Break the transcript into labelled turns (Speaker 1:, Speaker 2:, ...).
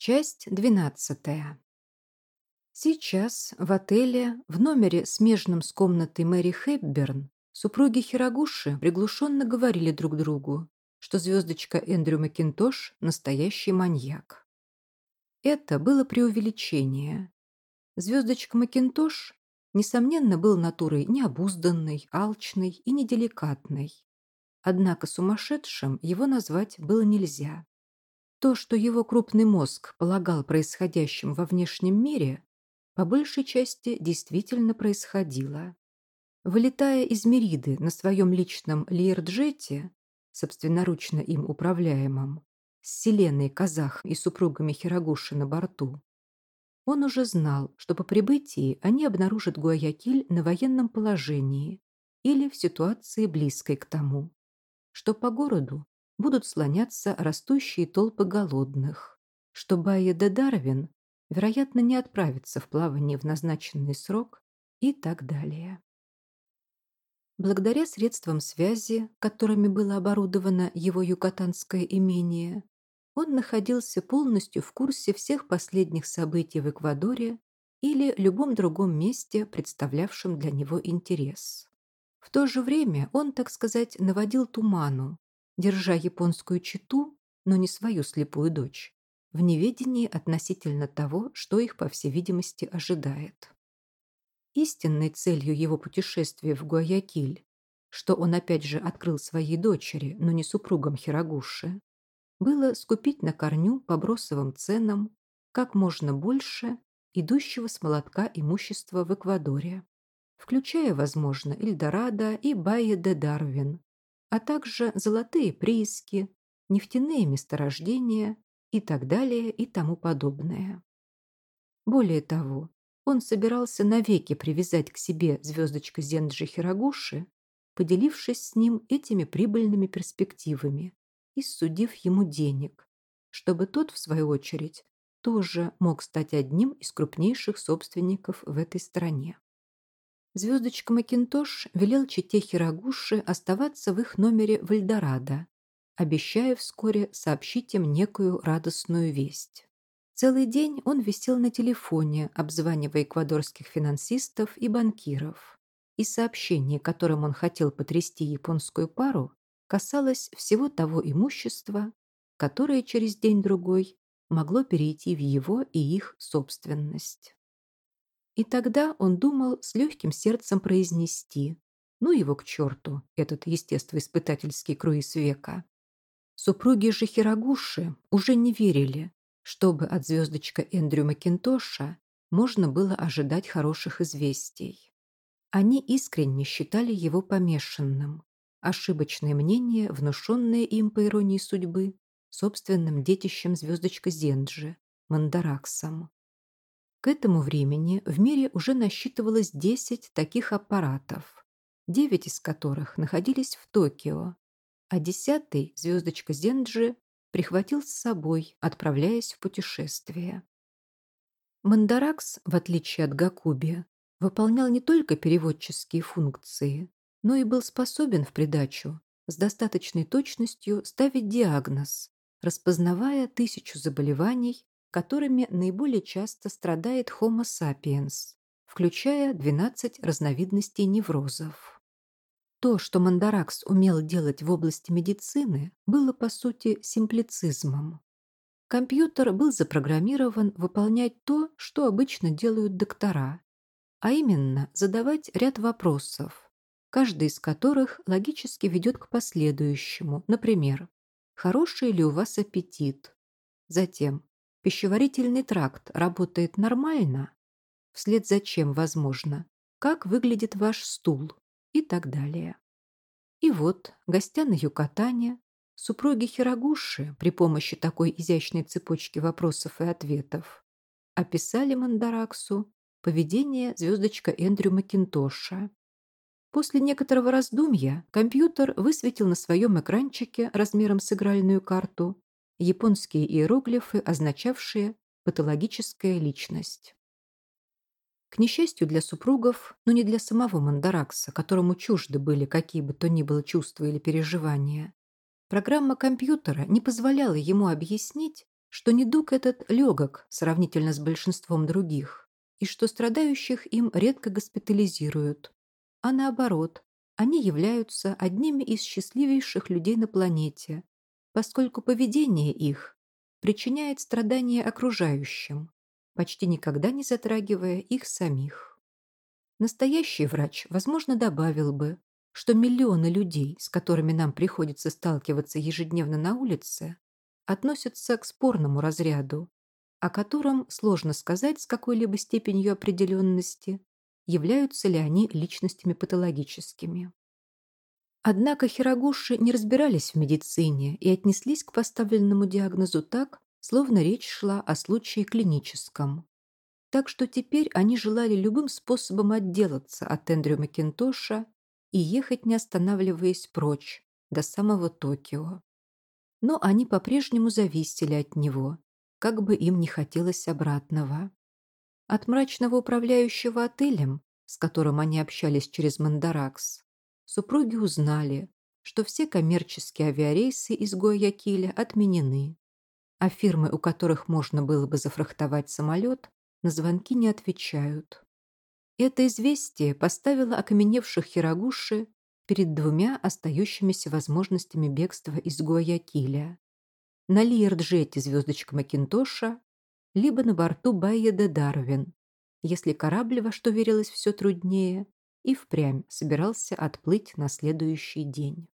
Speaker 1: Часть двенадцатая. Сейчас в отеле, в номере, смежном с комнатой Мэри Хэбберн, супруги Хирогуши приглушенно говорили друг другу, что звездочка Эндрю Макинтош – настоящий маньяк. Это было преувеличение. Звездочка Макинтош, несомненно, был натурой необузданной, алчной и неделикатной. Однако сумасшедшим его назвать было нельзя. То, что его крупный мозг полагал происходящим во внешнем мире, по большей части действительно происходило. Вылетая из Мериды на своем личном Лиерджете, собственноручно им управляемом, с Селеной, Казах и супругами Хирогуши на борту, он уже знал, что по прибытии они обнаружат Гуаякиль на военном положении или в ситуации близкой к тому, что по городу будут слоняться растущие толпы голодных, что Байя де Дарвин, вероятно, не отправится в плавание в назначенный срок и так далее. Благодаря средствам связи, которыми было оборудовано его юкатанское имение, он находился полностью в курсе всех последних событий в Эквадоре или любом другом месте, представлявшем для него интерес. В то же время он, так сказать, наводил туману, держа японскую читу, но не свою слепую дочь, в неведении относительно того, что их, по всей видимости, ожидает. Истинной целью его путешествия в Гуаякиль, что он опять же открыл своей дочери, но не супругам Хирогуши, было скупить на корню по бросовым ценам как можно больше идущего с молотка имущества в Эквадоре, включая, возможно, Эльдорадо и Байе де Дарвин, а также золотые прииски, нефтяные месторождения и так далее и тому подобное. Более того, он собирался навеки привязать к себе звездочку Зенджи Хирогуши, поделившись с ним этими прибыльными перспективами и судив ему денег, чтобы тот, в свою очередь, тоже мог стать одним из крупнейших собственников в этой стране. Звездочка Макинтош велел чите Хирогуши оставаться в их номере в Эльдорадо, обещая вскоре сообщить им некую радостную весть. Целый день он висел на телефоне, обзванивая эквадорских финансистов и банкиров. И сообщение, которым он хотел потрясти японскую пару, касалось всего того имущества, которое через день-другой могло перейти в его и их собственность. И тогда он думал с легким сердцем произнести «Ну его к черту, этот естествоиспытательский круиз века». Супруги же Хирогуши уже не верили, чтобы от звездочка Эндрю Макинтоша можно было ожидать хороших известий. Они искренне считали его помешанным. Ошибочное мнение, внушенное им по иронии судьбы, собственным детищем звездочка Зенджи, Мандараксом. К этому времени в мире уже насчитывалось 10 таких аппаратов, 9 из которых находились в Токио, а десятый, звездочка Зенджи, прихватил с собой, отправляясь в путешествие. Мандаракс, в отличие от Гакуби, выполнял не только переводческие функции, но и был способен в придачу с достаточной точностью ставить диагноз, распознавая тысячу заболеваний которыми наиболее часто страдает Homo sapiens, включая 12 разновидностей неврозов. То, что Мандаракс умел делать в области медицины, было по сути симплицизмом. Компьютер был запрограммирован выполнять то, что обычно делают доктора, а именно задавать ряд вопросов, каждый из которых логически ведет к последующему, например, «Хороший ли у вас аппетит?» Затем Пищеварительный тракт работает нормально? Вслед за чем, возможно? Как выглядит ваш стул? И так далее. И вот, гостя на Юкатане, супруги Хирогуши при помощи такой изящной цепочки вопросов и ответов описали Мандараксу поведение звездочка Эндрю Макинтоша. После некоторого раздумья компьютер высветил на своем экранчике размером с игральную карту японские иероглифы, означавшие «патологическая личность». К несчастью для супругов, но не для самого Мандаракса, которому чужды были какие бы то ни было чувства или переживания, программа компьютера не позволяла ему объяснить, что недуг этот легок сравнительно с большинством других, и что страдающих им редко госпитализируют, а наоборот, они являются одними из счастливейших людей на планете, поскольку поведение их причиняет страдания окружающим, почти никогда не затрагивая их самих. Настоящий врач, возможно, добавил бы, что миллионы людей, с которыми нам приходится сталкиваться ежедневно на улице, относятся к спорному разряду, о котором сложно сказать с какой-либо степенью определенности, являются ли они личностями патологическими. Однако хирогуши не разбирались в медицине и отнеслись к поставленному диагнозу так, словно речь шла о случае клиническом. Так что теперь они желали любым способом отделаться от Эндрю Макинтоша и ехать, не останавливаясь прочь, до самого Токио. Но они по-прежнему зависели от него, как бы им не хотелось обратного. От мрачного управляющего отелем, с которым они общались через Мандаракс, супруги узнали, что все коммерческие авиарейсы из Гуаякиля отменены, а фирмы, у которых можно было бы зафрахтовать самолет, на звонки не отвечают. Это известие поставило окаменевших Хирогуши перед двумя остающимися возможностями бегства из Гуаякиля. На Лиерджете звездочка Макинтоша, либо на борту Байя де Дарвин, если корабль, во что верилось все труднее, и впрямь собирался отплыть на следующий день.